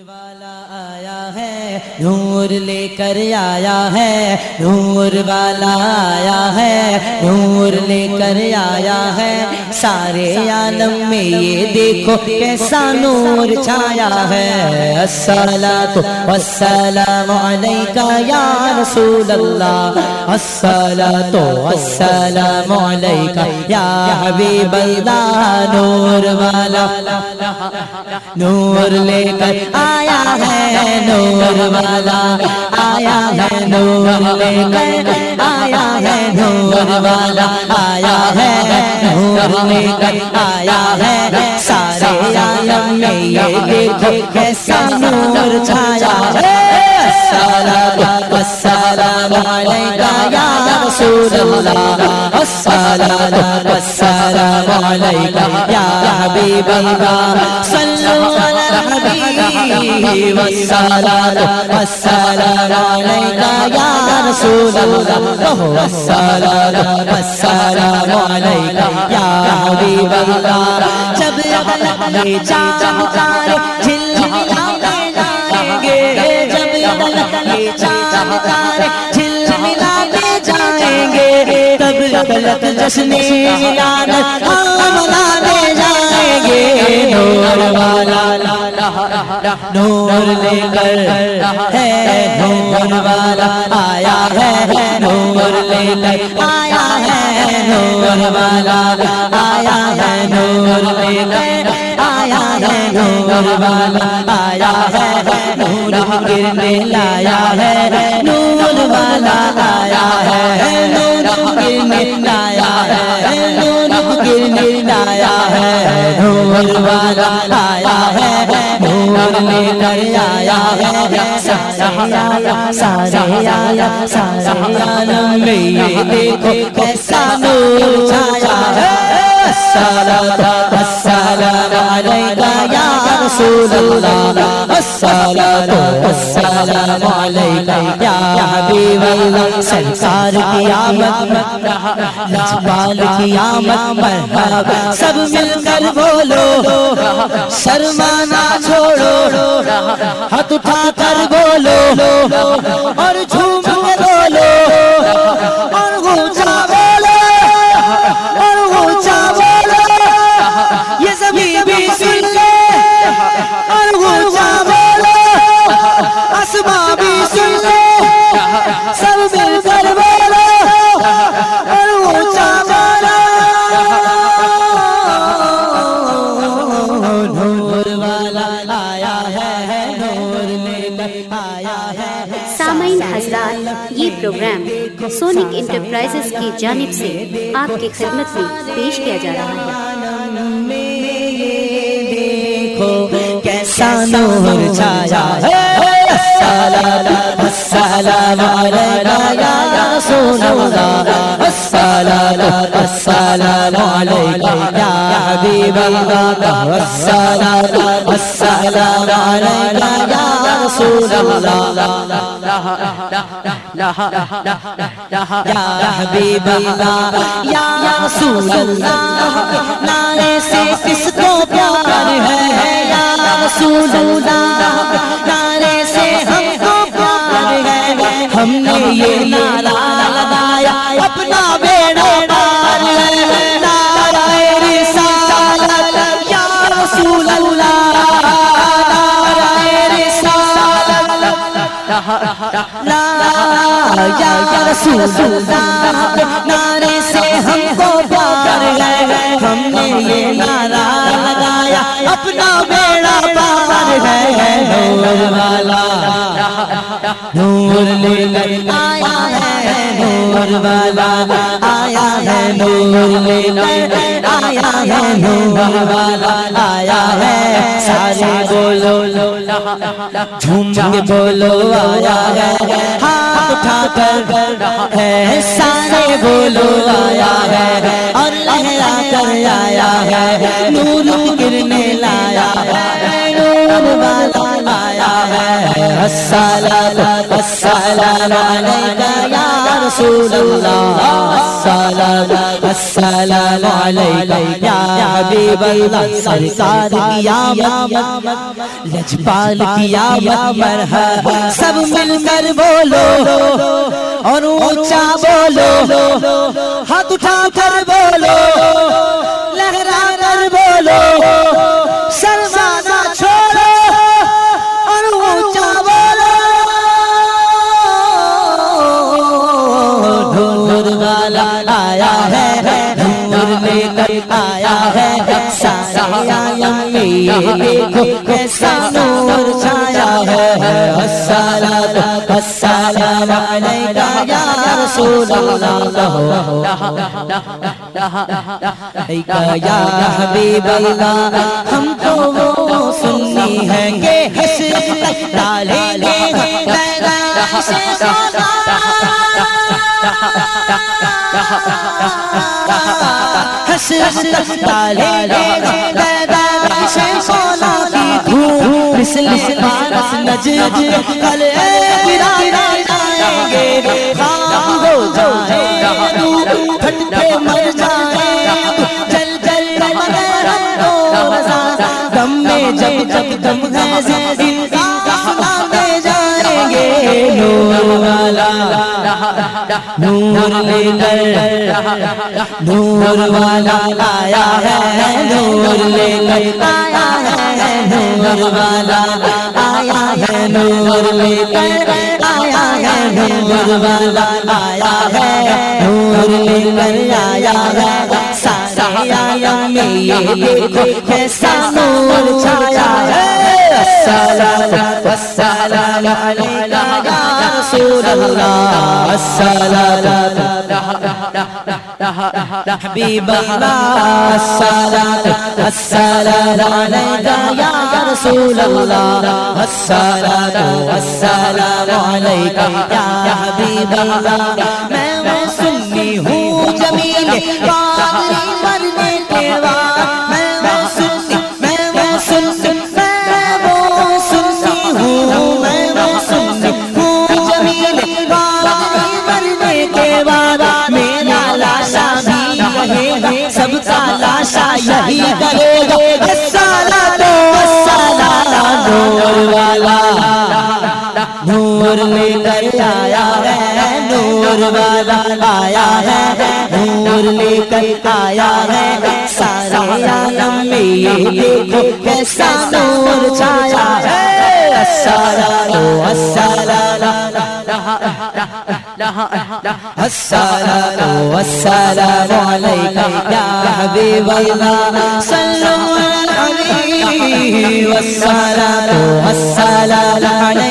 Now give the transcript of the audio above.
والا آیا ہے، نور لے کر آیا ہے، نور والا آیا ہے، نور لے کر آیا ہے۔ سارے عالم میں یہ دیکھو کیسا نور چھایا ہے۔ السلام والسلام علیکہ یا رسول اللہ۔ السلام والسلام علیکہ یا حبیب اللہ۔ نور والا، نور لے کر آیا ہے نور والا، آیا ہے نور لے کر، آیا ہے نور والا، آیا ہے نور لے کر، آیا ہے سارے عالم میں یہ دیکھو کیسا نور چھایا ہے۔ السلام السلام علیکہ یا رسول اللہ السلام السلام علیکہ یا حبیب اللہ۔ صلو علی والسلام السلام علیکہ یا رسول اللہ السلام السلام علیکہ یا حبیب اللہ جب رب یہ چاند تارے جھلملاتے جائیں گے جب یہ چاند تارے جھلملاتے جائیں گے تب غلط جشن ملان ہم منانے جائیں گے نور والا، نور لے کر ہے نور والا، آیا ہے نور لے کر، آیا ہے نور والا، آیا ہے نور لے کر، آیا ہے نور والا، آیا ہے نور گرنے، لایا ہے نور والا آیا ہے، نور لے کر آیا ہے سارے آیا سارے آیا سارے عالم میں یہ دیکھو کیسا نور چھایا ہے۔ السلام السلام علیکہ یا رسول اللہ السلام السلام علیکہ یا حبیب اللہ۔ سرکار کی آمد لجبال کی آمد مرحبا سب مل کر بولو، شرمانا چھوڑو، ہاتھ اٹھا کر بولو، اور جھوم سونک انٹرپرائزز کی جانب سے آپ کی خدمت میں پیش کیا جا رہا ہے۔ کیسا نور چھایا ہے۔ السلام رسول السلام السلام السلام السلام رسول حبیب اللہ یا رسول اللہ نعرے سے کس کو پیار ہے یا رسول اللہ نعرے سے ہم کو پیار ہے ہم نے یہ نعرہ لگایا اپنا بیڑا پار ہے نعرہ رسالت یا رسول اللہ نعرہ رسالت یا رسول اللہ نعرے سے ہم کو پیار ہے ہم نے یہ نعرہ لگایا اپنا بیڑا پار ہے نور والا نور لے کر آیا ہے، نور والا۔ آیا ہے نور آیا ہے نور والا آیا ہے سارے بولو جھوم کے بولو آیا ہے ہاتھ اٹھا کر ہے سارے بولو آیا ہے اور لہرا کر آیا ہے نور گرنے لایا ہے نور والا آیا ہے السلام السلام علیکہ رسول اللہ. السلام السلام علیکم یا حبیب اللہ. سرکار آمد لجپال آمد مرحبا. سب مل کر بولو اور اونچا بولو ہاتھ اٹھا کر بولو سارے عالم کیسا نور چھایا ہے۔ السلام السلام علیکہ یا رسول اللہ۔ یا حبیب اللہ، ہم کو وہ سننی ہے کہ حسن ڈالیں گے میدان سے سونا حسرت ڈالیں گے۔ میدان سے سونا کی دھوم مثل پارس نجد کل برارا جائیں گے خام ہو جائیں دو پھٹتے مر جائیں جب جب دم ہے زندگی سناتے جائیں گے نور والا نور لے کر نور والا آیا ہے نور لے کر آیا ہے نور والا آیا ہے نور لے کر آیا ہے نور والا آیا ہے نور لے کر آیا ہے سارے عالم میں یہ دیکھو کیسا نور چھایا ہے۔ السلام السلام علیکہ یا رسول اللہ۔ السلام حبیب اللہ، السلام السلام علیکہ یا رسول اللہ۔ السلام السلام علیکہ یا حبیب اللہ۔ میں وہ سنی ہوں جمیل۔ یہی کرے گا۔ سالہ دو سالہ نور والا نور لے کر آیا ہے نور والا آیا ہے نور لے کر آیا ہے۔ سارے عالم میں یہ دیکھو کیسا نور چھایا ہے۔ السلام السلام السلام السلام علیکم حبیب اللہ صلو علیہ والسلام السلام